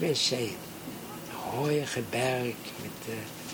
wc. Een hooie geberg met... Uh,